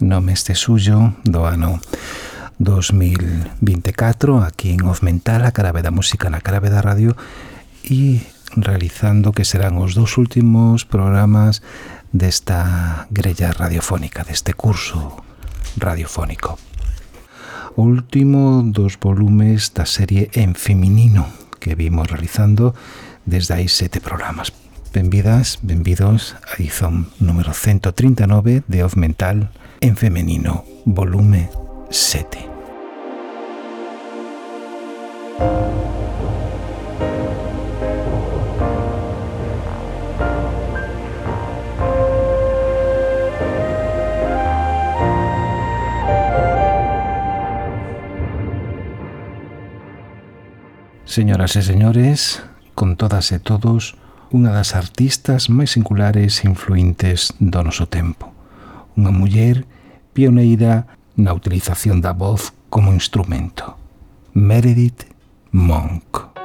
nome este suyo do ano 2024 aquí en Ofmental, a Carave da Música na Carave da Radio e realizando que serán os dous últimos programas desta grella radiofónica, deste curso radiofónico. O último dos volumes da serie en feminino que vimos realizando desde aí sete programas. Benvidas, benvidos a edición número 139 de Off Mental en femenino, volume 7. Señoras e señores, con todas e todos, unha das artistas máis singulares e influintes do noso tempo unha muller pioneira na utilización da voz como instrumento. Meredith Monk.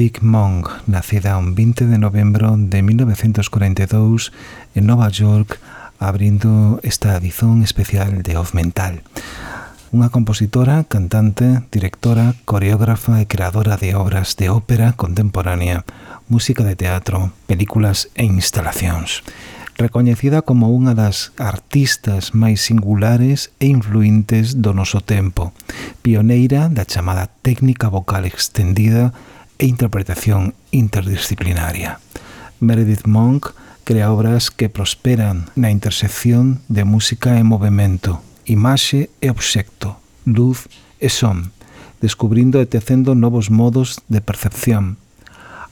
Edith Monk, nacida un 20 de novembro de 1942 en Nova York, abrindo esta edición especial de Off Mental. Unha compositora, cantante, directora, coreógrafa e creadora de obras de ópera contemporánea, música de teatro, películas e instalacións recoñecida como unha das artistas máis singulares e influentes do noso tempo, pioneira da chamada técnica vocal extendida e interpretación interdisciplinaria. Meredith Monk crea obras que prosperan na intersección de música e movimento, imaxe e obxecto, luz e son, descubrindo e tecendo novos modos de percepción.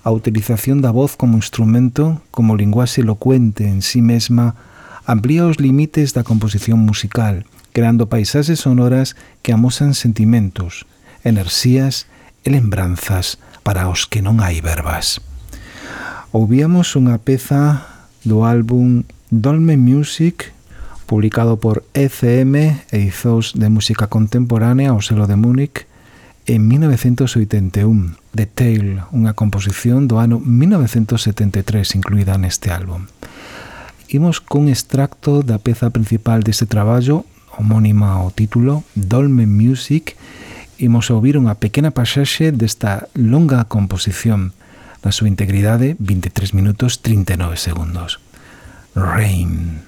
A utilización da voz como instrumento, como linguaxe elocuente en sí mesma, amplía os límites da composición musical, creando paisaxes sonoras que amosan sentimentos, enerxías e lembranzas, para os que non hai verbas. Ouvíamos unha peza do álbum Dolmen Music publicado por ECM Izos de Música Contemporánea ao selo de Múnich en 1981, The Tale, unha composición do ano 1973 incluída neste álbum. Imos con extracto da peza principal deste traballo, homónima ao título, Dolmen Music, imos a ouvir unha pequena pasaxe desta longa composición na súa integridade 23 minutos 39 segundos. Rain.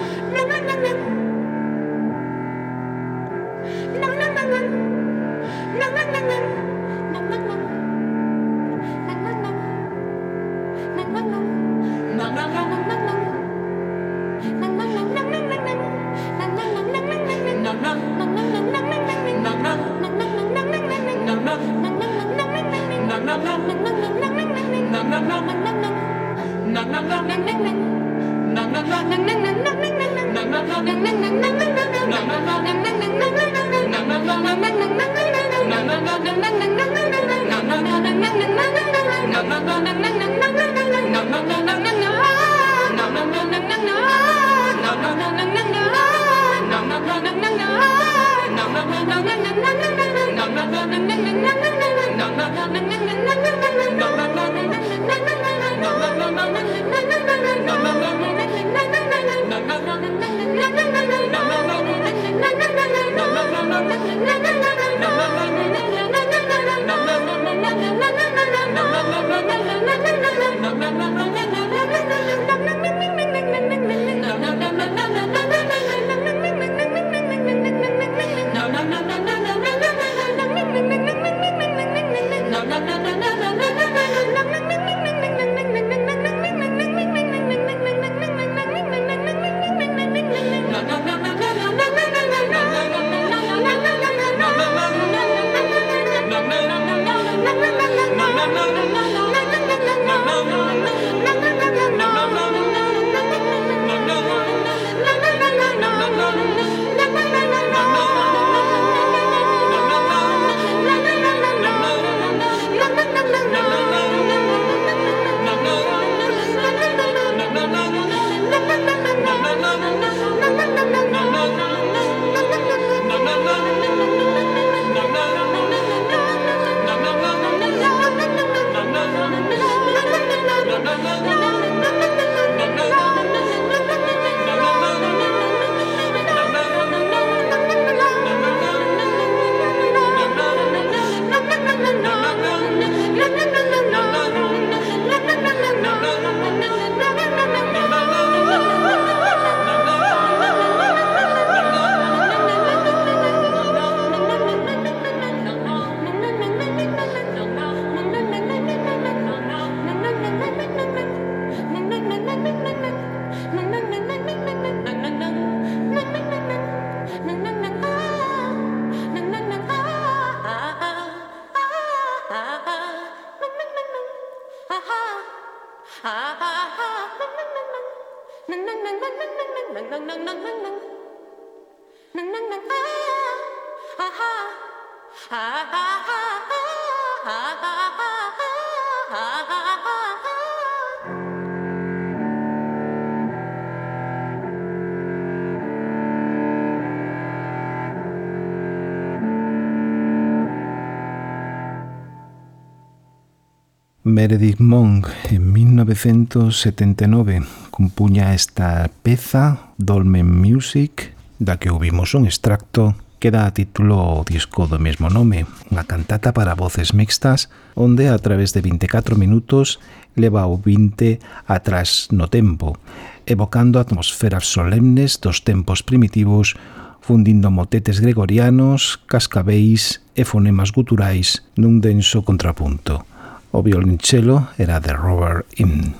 Meredith Monk en 1979 compuña esta peza Dolmen Music da que ouvimos un extracto que dá a título o disco do mesmo nome, unha cantata para voces mixtas, onde a través de 24 minutos leva o 20 atrás no tempo, evocando atmosferas solemnes dos tempos primitivos, fundindo motetes gregorianos, cascabéis e fonemas guturais nun denso contrapunto. O violonchelo era de Robert Im.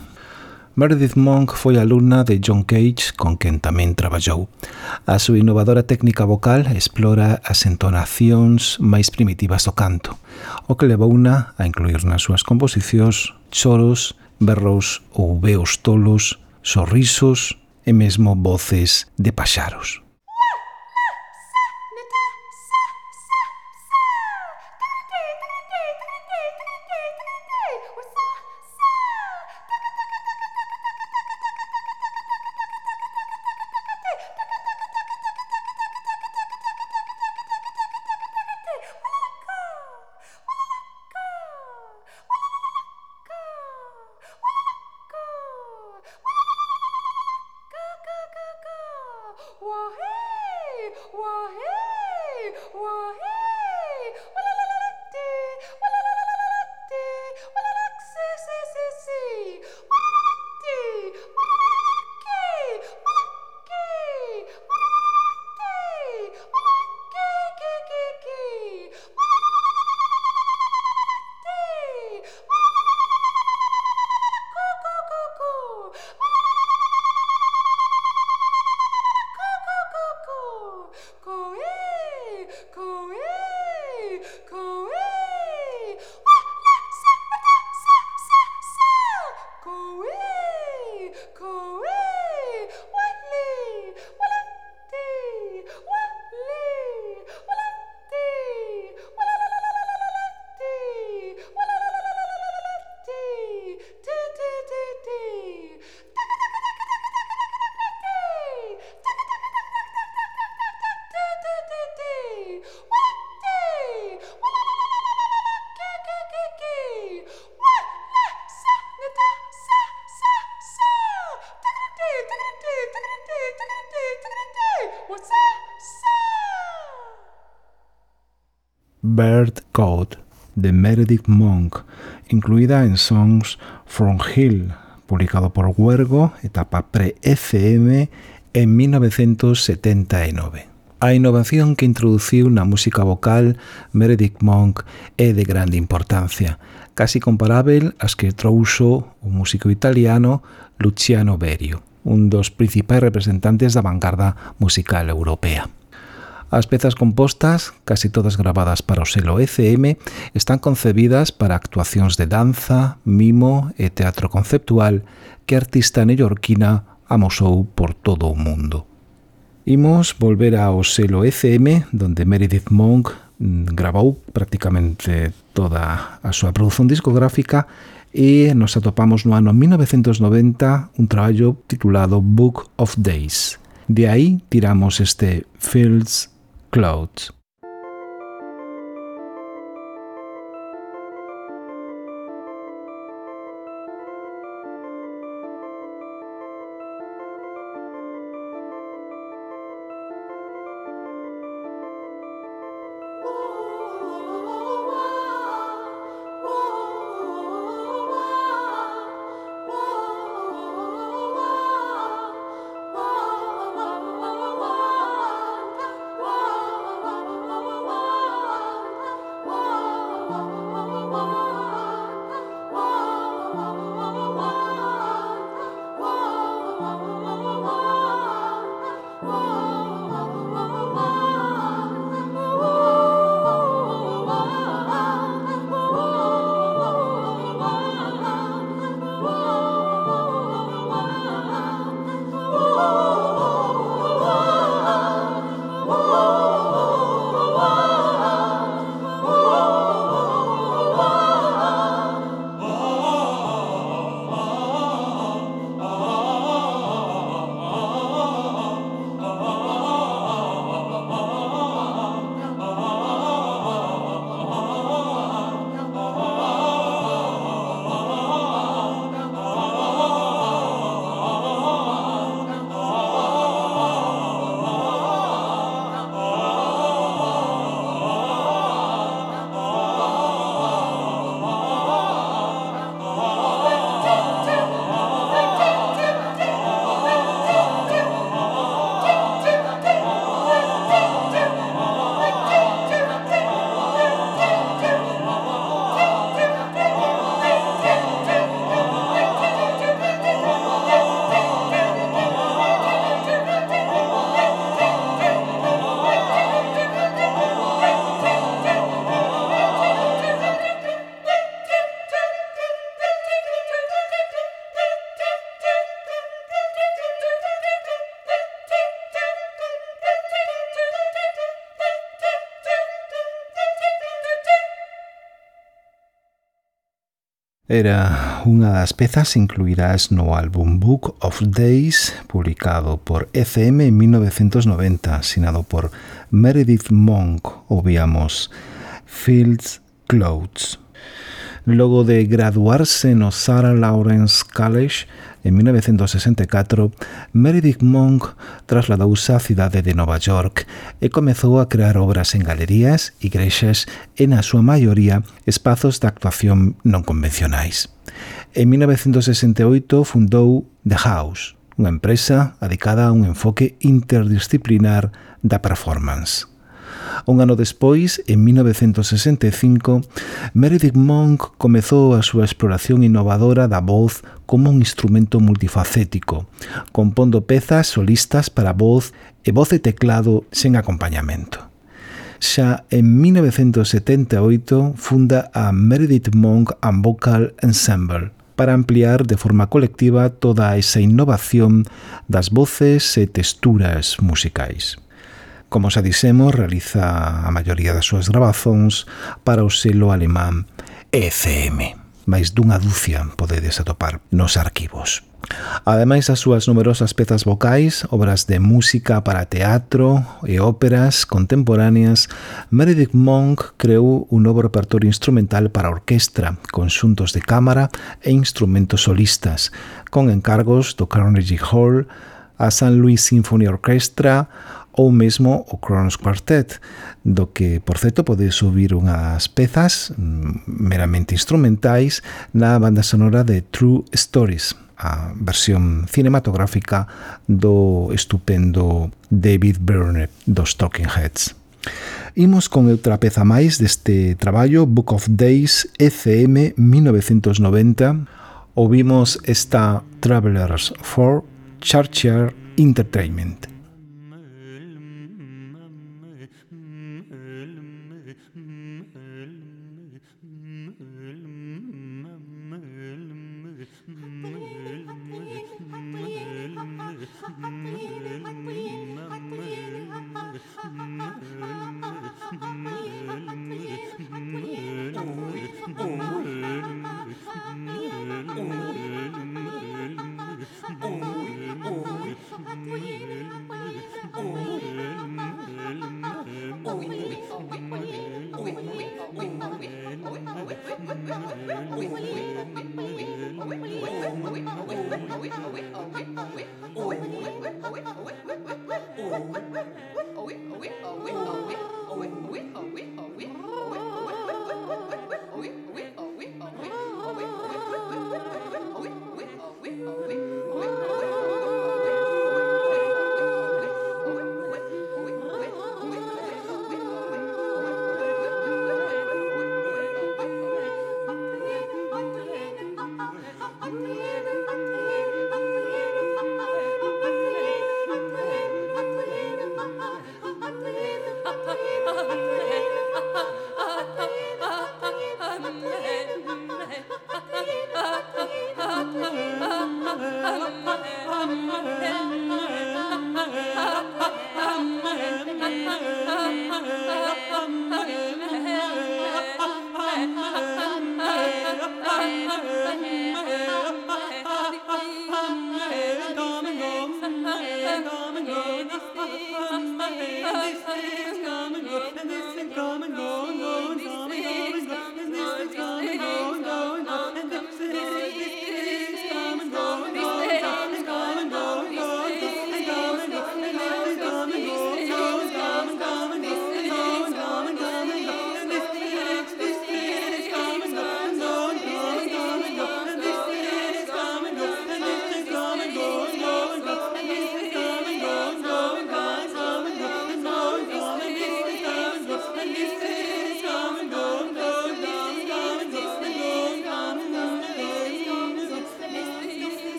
Meredith Monk foi alumna de John Cage, con quen tamén traballou. A súa innovadora técnica vocal explora as entonacións máis primitivas do canto, o que levouna a incluir nas súas composicións choros, berros ou veos tolos, sorrisos e mesmo voces de paxaros. Bird Code de Meredith Monk, incluída en Songs from Hill, publicado por Huergo, etapa pre-FM, en 1979. A innovación que introduciu na música vocal Meredith Monk é de grande importancia, casi comparável ás que trouxo o músico italiano Luciano Berio, un dos principais representantes da vanguarda musical europea. As pezas compostas, casi todas grabadas para o selo ECM, están concebidas para actuacións de danza, mimo e teatro conceptual que a artista neoyorquina amosou por todo o mundo. Imos volver ao selo ECM, donde Meredith Monk mm, grabou prácticamente toda a súa produción discográfica e nos atopamos no ano 1990 un traballo titulado Book of Days. De aí tiramos este Fields clothes. Era unha das pezas incluídas no álbum Book of Days, publicado por FM en 1990, sinado por Meredith Monk, obviamos, Fields Clouds. Logo de graduarse no Sarah Lawrence College en 1964, Meredith Monk trasladouse á cidade de Nova York e comezou a crear obras en galerías, igrexas e, na súa maioría, espazos de actuación non convencionais. En 1968 fundou The House, unha empresa dedicada a un enfoque interdisciplinar da performance. Un ano despois, en 1965, Meredith Monk comezou a súa exploración innovadora da voz como un instrumento multifacético, compondo pezas solistas para voz e voz e teclado sen acompañamento. Xa en 1978 funda a Meredith Monk and Vocal Ensemble, para ampliar de forma colectiva toda esa innovación das voces e texturas musicais. Como xa dixemos, realiza a maioría das súas grabazóns para o selo alemán ECM. Mais dunha dúcia podedes atopar nos arquivos. Ademais as súas numerosas pezas vocais, obras de música para teatro e óperas contemporáneas, Meredith Monk creou un novo repertorio instrumental para orquestra, conxuntos de cámara e instrumentos solistas, con encargos do Carnegie Hall, a San Luis Symphony Orchestra, ou mesmo o Kronos Quartet, do que, por certo, podes subir unhas pezas mm, meramente instrumentais na banda sonora de True Stories, a versión cinematográfica do estupendo David Byrne dos Talking Heads. Imos con outra peza máis deste traballo, Book of Days ECM 1990. Ouvimos esta Travelers for Churchill Entertainment.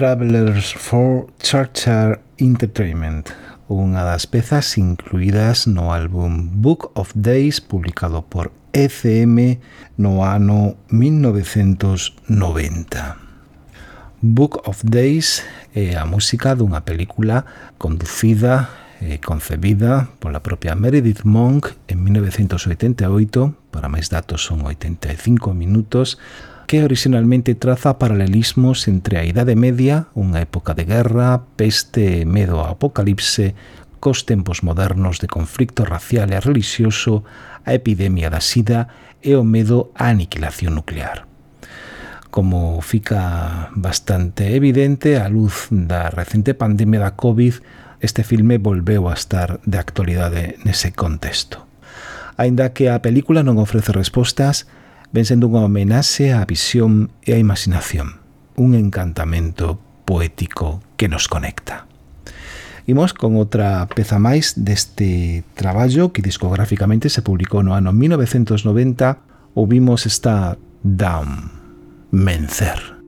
Travelers for Charter Entertainment, unha das pezas incluídas no álbum Book of Days publicado por ECM no ano 1990. Book of Days é a música dunha película conducida e concebida pola propia Meredith Monk en 1988, para máis datos son 85 minutos, que originalmente traza paralelismos entre a Idade Media, unha época de guerra, peste e medo ao apocalipse, cos tempos modernos de conflicto racial e religioso, a epidemia da sida e o medo á aniquilación nuclear. Como fica bastante evidente, a luz da recente pandemia da COVID, este filme volveu a estar de actualidade nese contexto. Ainda que a película non ofrece respostas, ven sendo unha homenaxe á visión e á imaginación, un encantamento poético que nos conecta. Imos con outra peza máis deste traballo que discográficamente se publicou no ano 1990, ouvimos esta Down, Mencer.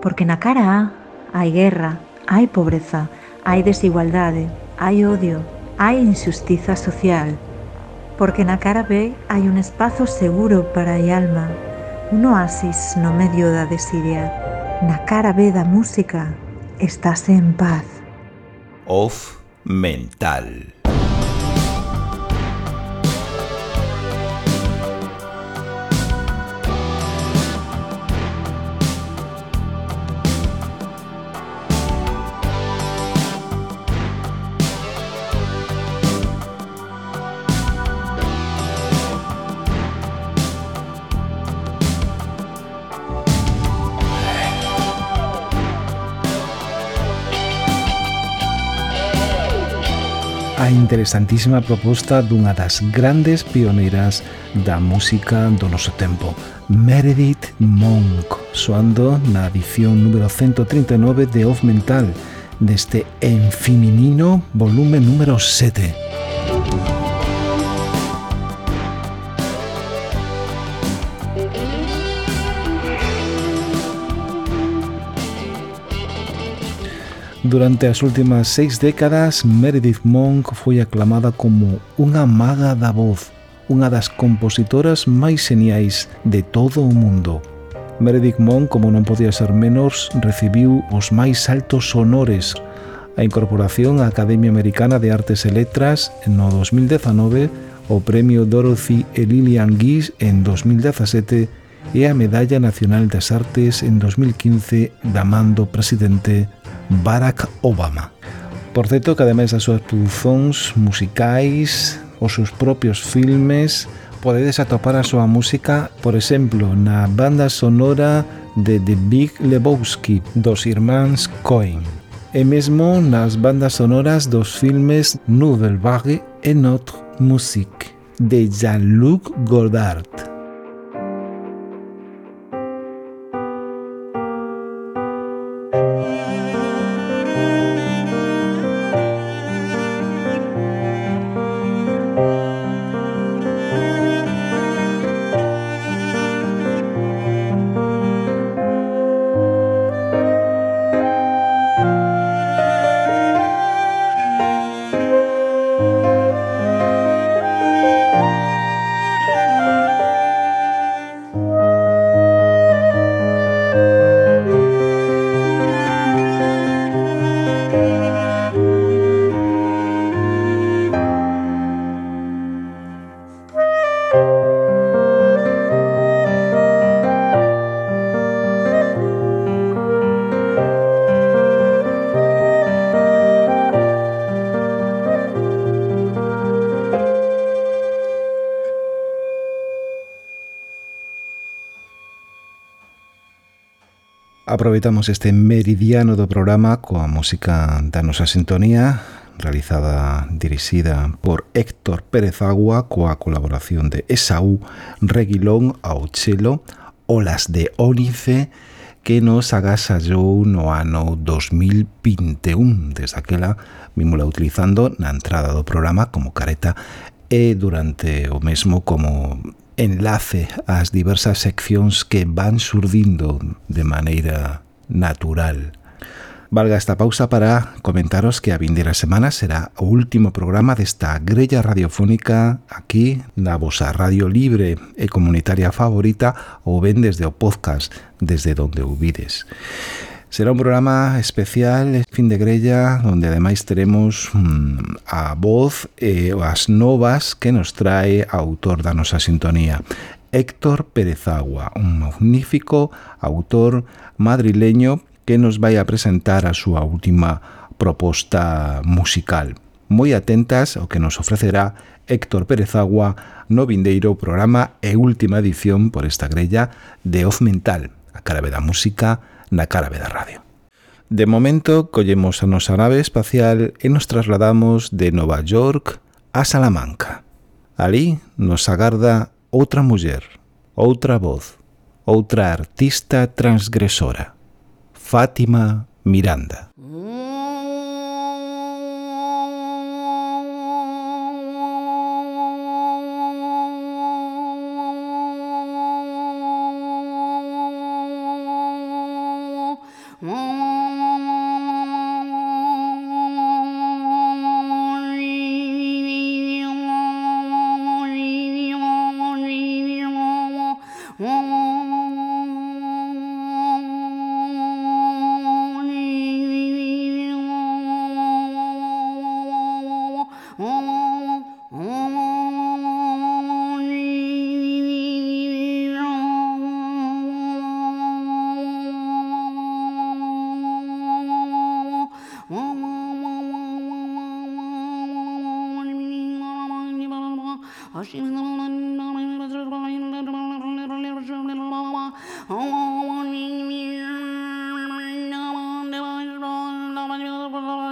Porque na cara A hai guerra, hai pobreza, hai desigualdade, hai odio, hai injustiza social. Porque na cara B hai un espazo seguro para a alma, un oasis no medio da desidia. Na cara B da música estáse en paz. Off mental. interesantísima proposta dunha das grandes pioneiras da música do noso tempo, Meredith Monk, soando na edición número 139 de Off Mental, deste En Feminino, volumen número 7. Durante as últimas seis décadas, Meredith Monk foi aclamada como unha maga da voz, unha das compositoras máis geniais de todo o mundo. Meredith Monk, como non podía ser menos, recibiu os máis altos honores a incorporación á Academia Americana de Artes e Letras no 2019, o Premio Dorothy e Lillian Guise en 2017 e a Medalla Nacional das Artes en 2015 da mando presidente Barack Obama. Por certo, que ademais das súas producións musicais, os seus propios filmes, podedes atopar a súa música, por exemplo, na banda sonora de The Big Lebowski dos irmáns Coen e mesmo nas bandas sonoras dos filmes Nouvelle Vague e Notre Musique de Jean-Luc Godard. aproveitamos este meridiano do programa coa música da nosa sintonía realizada, dirixida por Héctor Pérez Agua coa colaboración de Esaú Reguilón ao chelo Olas de Ónice que nos agasallou no ano 2021 desde aquela vimula utilizando na entrada do programa como careta e durante o mesmo como enlace ás diversas seccións que van surdindo de maneira natural. Valga esta pausa para comentaros que a vindeira semana será o último programa desta grella radiofónica aquí na vosa radio libre e comunitaria favorita ou ben desde o podcast, desde donde ouvides. Será un programa especial, fin de grella, onde ademais teremos mmm, a voz e as novas que nos trae a autor da nosa sintonía. Héctor Pérez Agua, un magnífico autor madrileño que nos vai a presentar a súa última proposta musical. Moi atentas ao que nos ofrecerá Héctor Pérez Agua no vindeiro programa e última edición por esta grella de Oz Mental, a cara da música na cara da radio. De momento, collemos a nosa nave espacial e nos trasladamos de Nova York a Salamanca. Alí nos agarda outra muller, outra voz, outra artista transgresora, Fátima Miranda.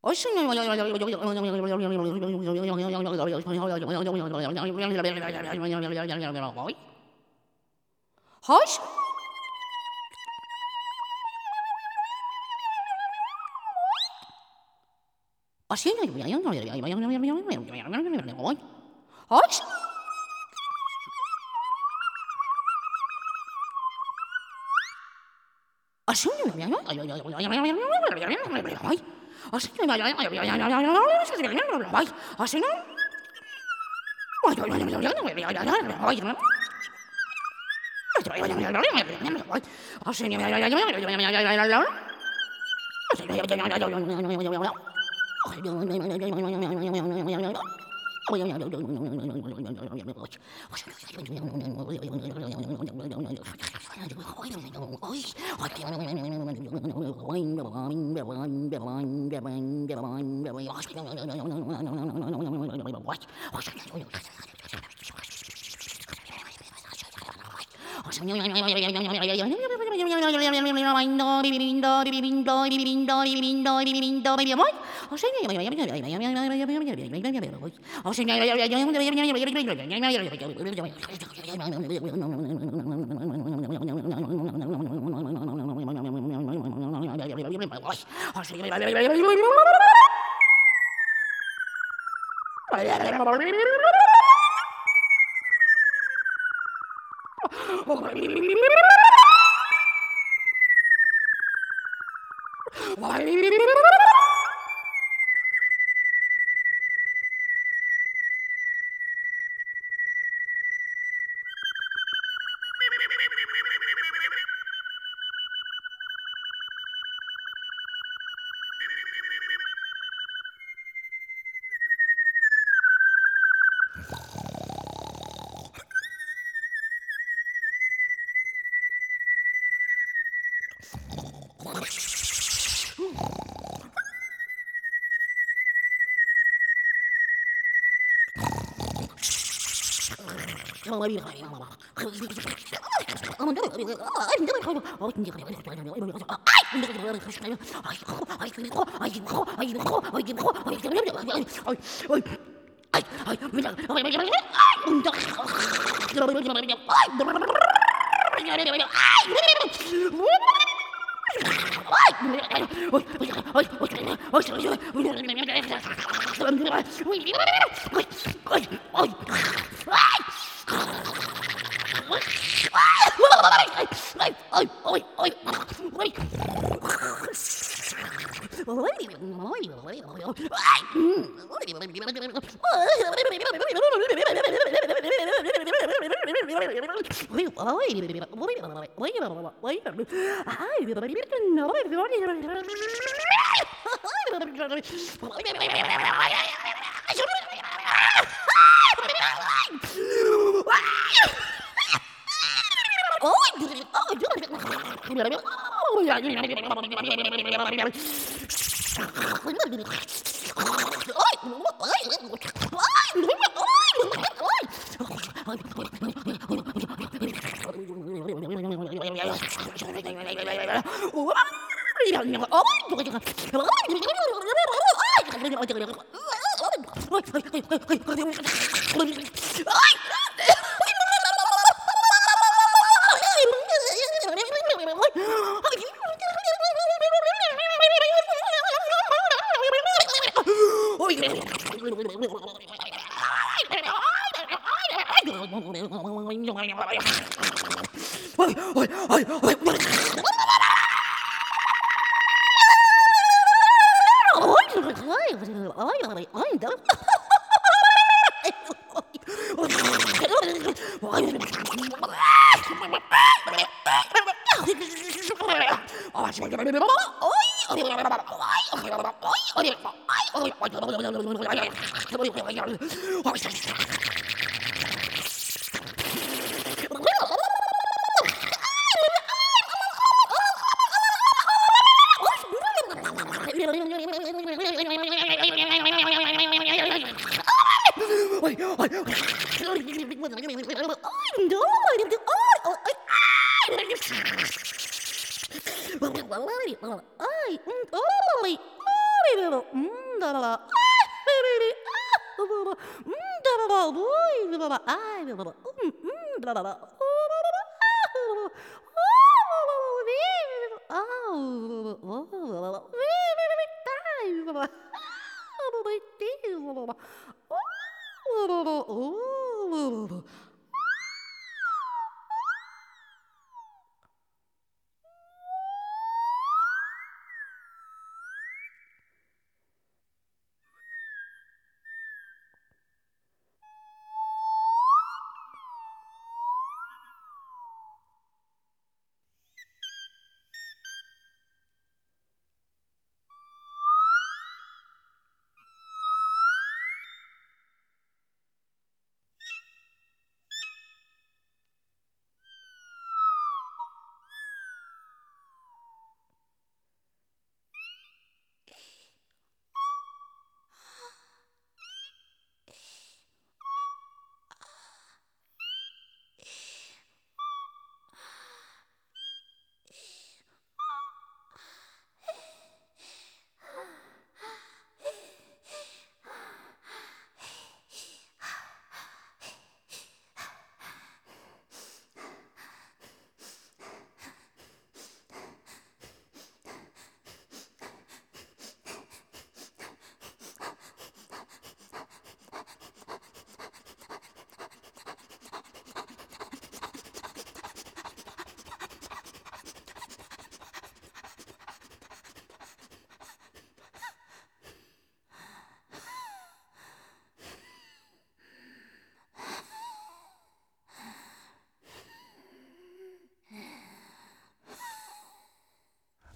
Ôi xin Hỏi Así Bye. Why? はい。Ah! Oh,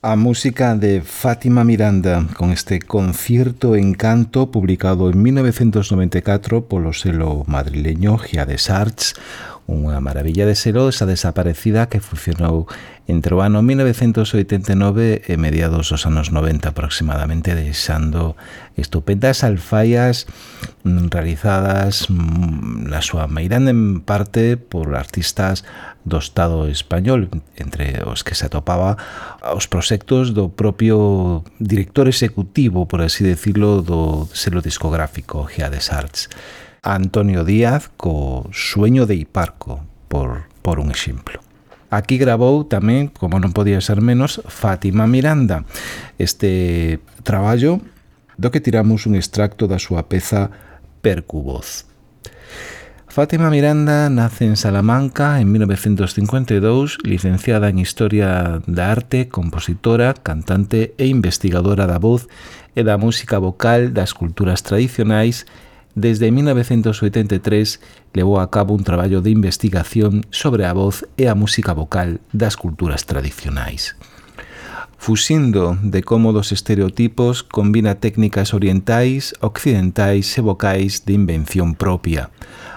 A música de Fátima Miranda con este concierto en canto publicado en 1994 polo selo madrileño Gia de Arts, unha maravilla de selo esa desaparecida que funcionou entre o ano 1989 e mediados dos anos 90 aproximadamente deixando estupendas alfaias realizadas mm, na súa meirande parte por artistas do Estado español, entre os que se atopaba os proxectos do propio director executivo, por así decirlo, do selo discográfico Geades Arts, Antonio Díaz co Sueño de Hiparco, por, por un exemplo. Aquí grabou tamén, como non podía ser menos, Fátima Miranda. Este traballo do que tiramos un extracto da súa peza Percuvoz. Fátima Miranda nace en Salamanca en 1952, licenciada en Historia da Arte, compositora, cantante e investigadora da voz e da música vocal das culturas tradicionais desde 1983 levou a cabo un traballo de investigación sobre a voz e a música vocal das culturas tradicionais fuxindo de cómodos estereotipos, combina técnicas orientais, occidentais e vocais de invención propia,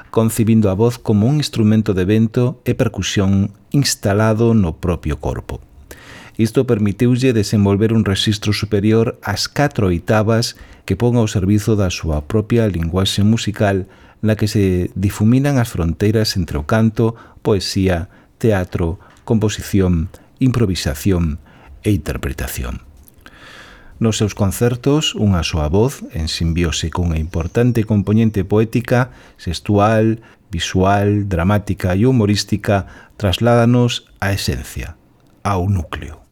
concibindo a voz como un instrumento de vento e percusión instalado no propio corpo. Isto permitiulle desenvolver un rexistro superior ás catro oitavas que pon ao servizo da súa propia linguaxe musical na que se difuminan as fronteiras entre o canto, poesía, teatro, composición, improvisación, e interpretación. Nos seus concertos, unha súa voz, en simbiose cunha importante componente poética, sexual, visual, dramática e humorística, trasládanos á esencia, ao núcleo.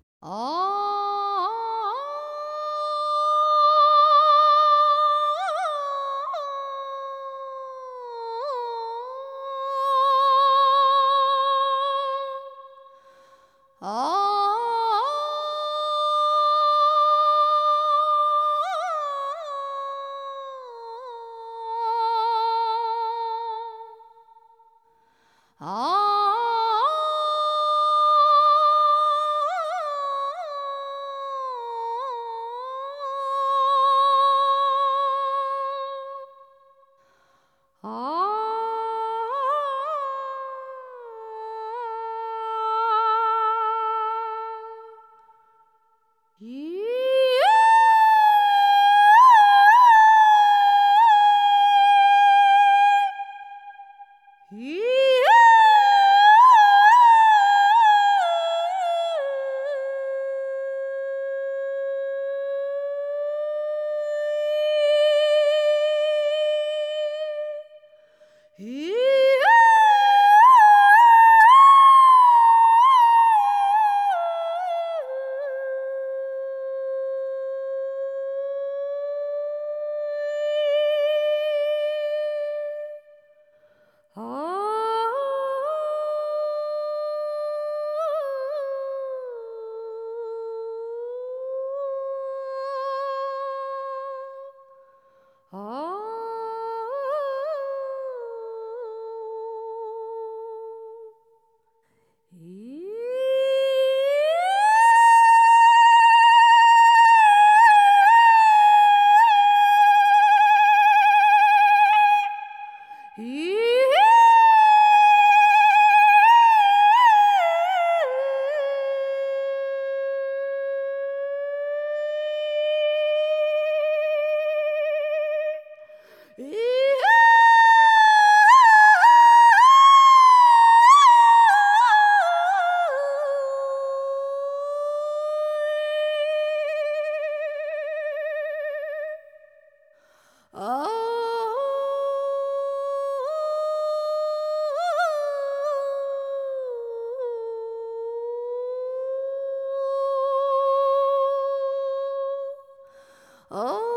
Oh,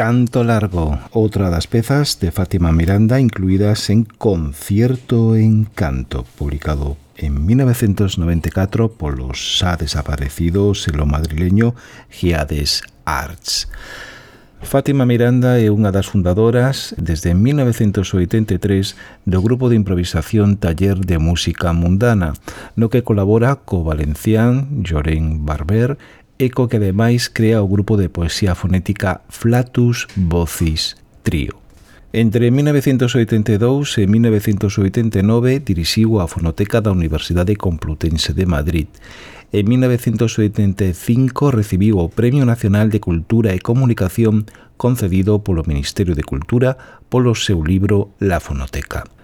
Canto Largo, outra das pezas de Fátima Miranda incluídas en Concierto en Canto, publicado en 1994 polo xa desaparecido selo madrileño Giades Arts. Fátima Miranda é unha das fundadoras desde 1983 do grupo de improvisación Taller de Música Mundana, no que colabora co valencián Llorén Barber e co que ademais crea o grupo de poesía fonética Flatus Vocis Trio. Entre 1982 e 1989 dirixiu a Fonoteca da Universidade Complutense de Madrid. En 1985 recibiu o Premio Nacional de Cultura e Comunicación concedido polo Ministerio de Cultura polo seu libro La Fonoteca.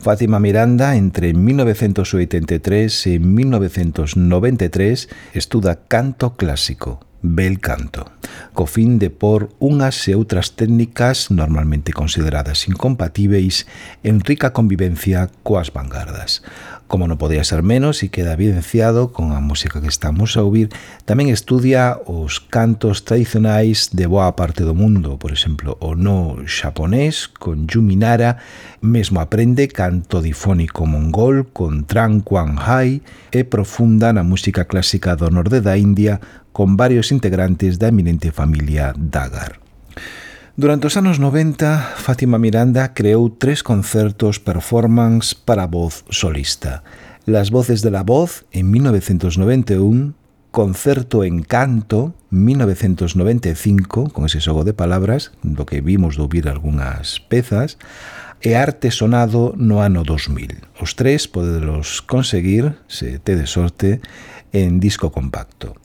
Fátima Miranda, entre 1983 e 1993, estuda canto clásico, bel canto, co fin de por unhas e outras técnicas normalmente consideradas incompatíveis en rica convivencia coas vanguardas. Como non podía ser menos e queda evidenciado con a música que estamos a ouvir, tamén estudia os cantos tradicionais de boa parte do mundo, por exemplo, o no xaponés con Yuminara, mesmo aprende canto difónico mongol con Tran Quan Hai e profunda na música clásica do norde da India con varios integrantes da eminente familia Dagar. Durante os anos 90, Fátima Miranda creou tres concertos performance para voz solista. Las voces de la voz en 1991, Concerto en canto 1995, con ese xogo de palabras, do que vimos de ouvir algunhas pezas, e Arte Sonado no ano 2000. Os tres podelos conseguir, se tedes sorte, en disco compacto.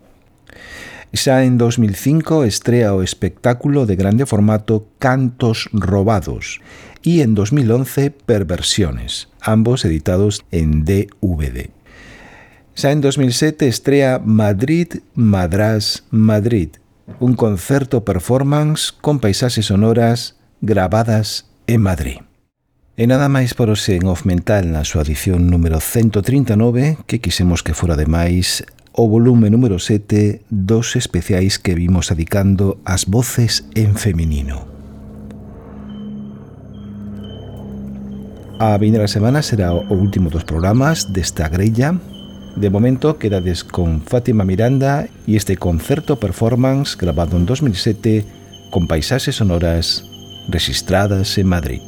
Xa en 2005 estrea o espectáculo de grande formato Cantos Robados e en 2011 Perversiones, ambos editados en DVD. Xa en 2007 estrea Madrid, Madrás, Madrid, un concerto performance con paisaxes sonoras grabadas en Madrid. E nada máis por hoxe en Off Mental na súa edición número 139 que quisemos que fora de máis o volume número 7 dos especiais que vimos adicando as voces en feminino. A vindeira semana será o último dos programas desta grella. De momento quedades con Fátima Miranda e este concerto performance grabado en 2007 con paisaxes sonoras registradas en Madrid.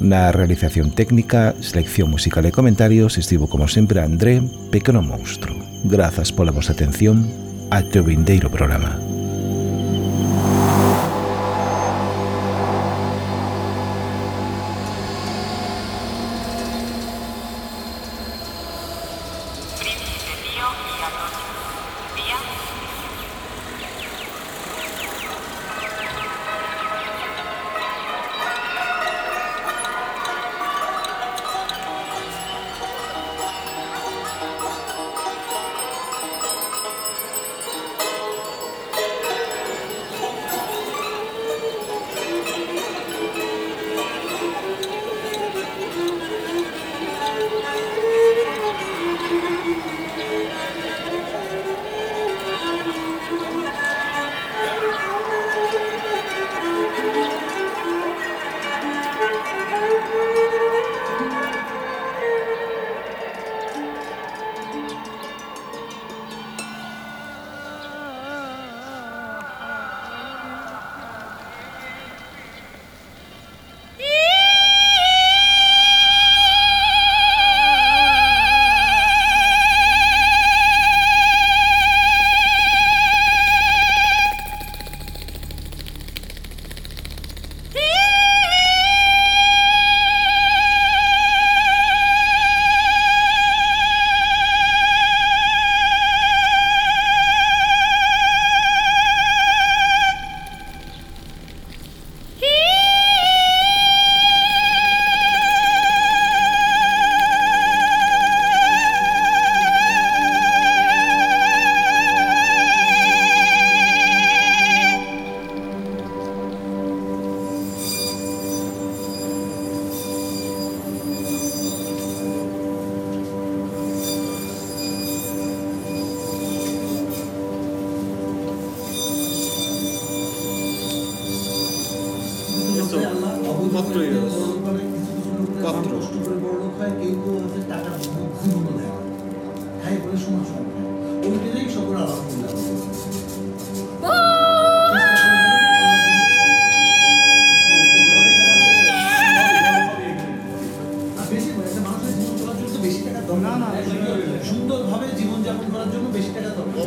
Na realización técnica, selección musical e comentarios estivo como sempre André, pequeno monstro. Grazas pola vosa atención. Até o vindeiro programa.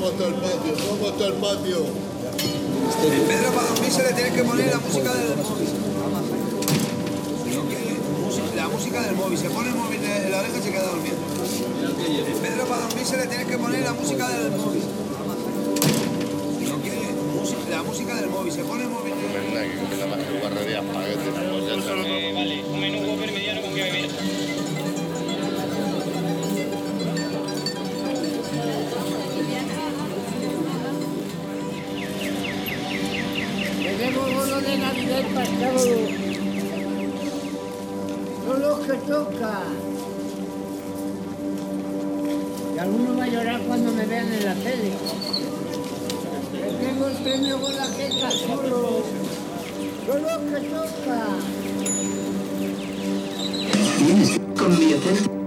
Vamos hasta el patio, vamos hasta el patio. El Pedro para dormir se le tiene que poner la música del móvil. La música del móvil, se pone el móvil en la oreja y se queda durmiendo. El Pedro para dormir se le tiene que poner la música del móvil. La música del móvil, se pone el móvil. Verdad que con la más que guardería espagueti, Vale, un menú comer mediano con que beber. Tocan. Y alguno va a llorar cuando me vean en la tele. Tengo el premio con la jeta solo. Son los que tocan. Leandro,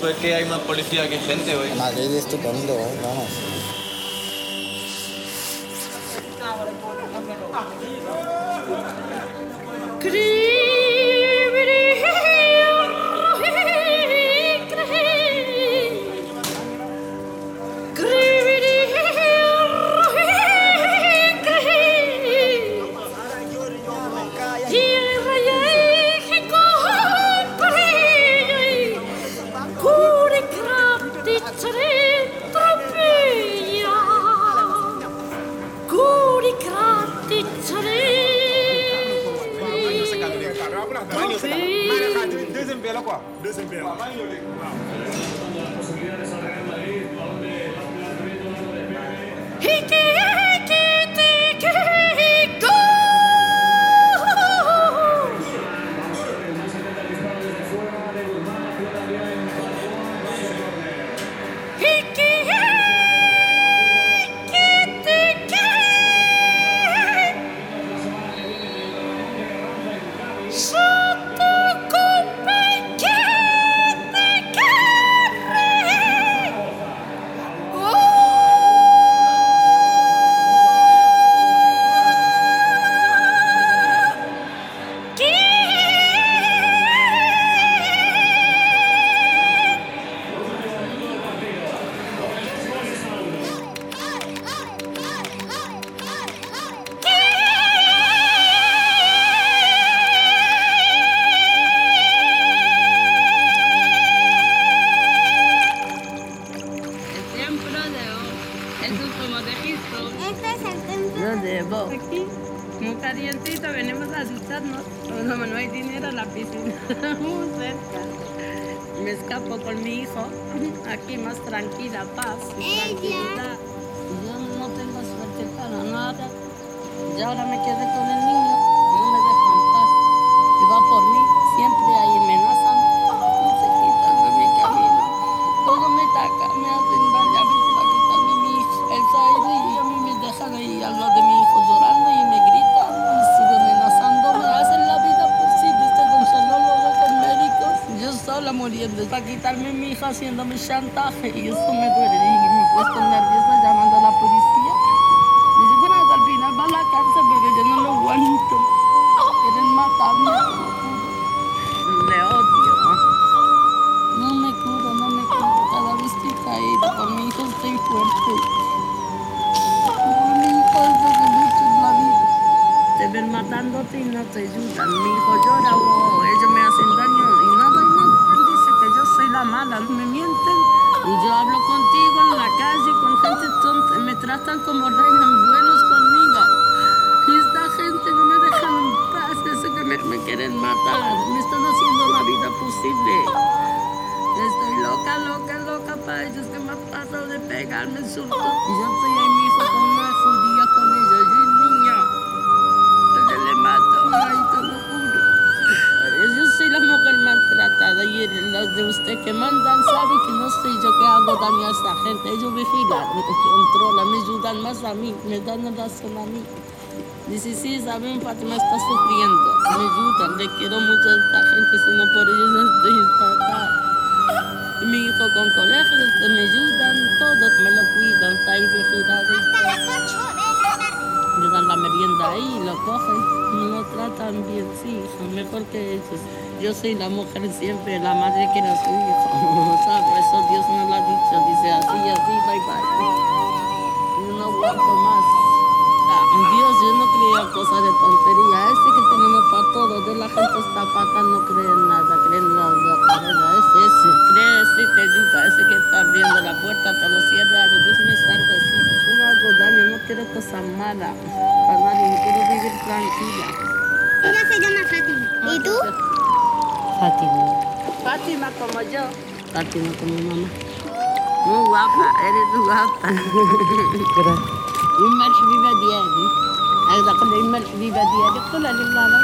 pero es que hay más policía que gente, güey. Madrid es estupendo, ¿eh? Vamos. 山大海一次没多的 yun 难 saben, Fátima está sufriendo, me ayudan, le quiero mucho a esta gente, si no por ellos no estoy acá. Mi hijo con colegio, que me ayudan, todos me lo cuidan, está ahí vigilado. Le dan la merienda ahí, lo cogen, me lo tratan bien, sí, mejor que ellos. Yo soy la mujer siempre, la madre que era su hijo, ¿sabes? Eso Dios nos lo ha dicho, dice así, así, bye bye. Yo no aguanto más. Creo cosas de tontería. Ese que tenemos para todo, de la gente está pata, no cree en nada, cree en la, la carrera. Ese, ese, cree, ese te ayuda, ese que está abriendo la puerta, te lo cierra, Dios me salva así. Yo no hago daño, no quiero cosas malas para nadie, quiero vivir tranquila. Ella se llama Fátima. ¿Y tú? Fátima. Fátima como yo. Fátima como mi mamá. Muy guapa, eres guapa. Gracias. Immer viva diari. هذاك الإما الحبيبة ديالي قول لي ماما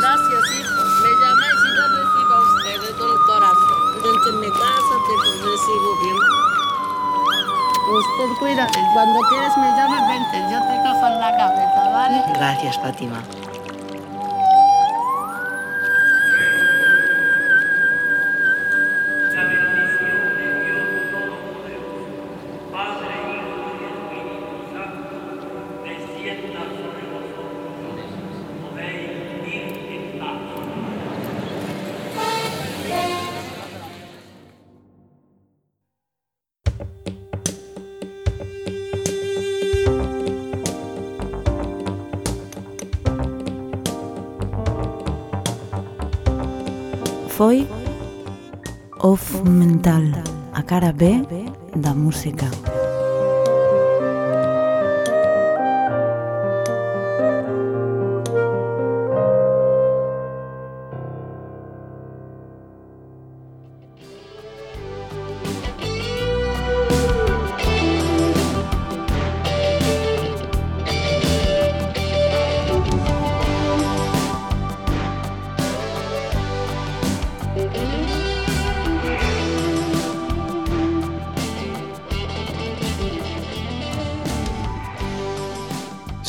Gracias, hijo. Me llama y si yo recibo a ustedes, don corazón. Desde mi casa te recibo bien. Pues Usted cuida. Cuando quieras me llame, vente. Yo te cojo en la cabeza, ¿vale? Gracias, Fátima. foi Off Mental, a cara B da música.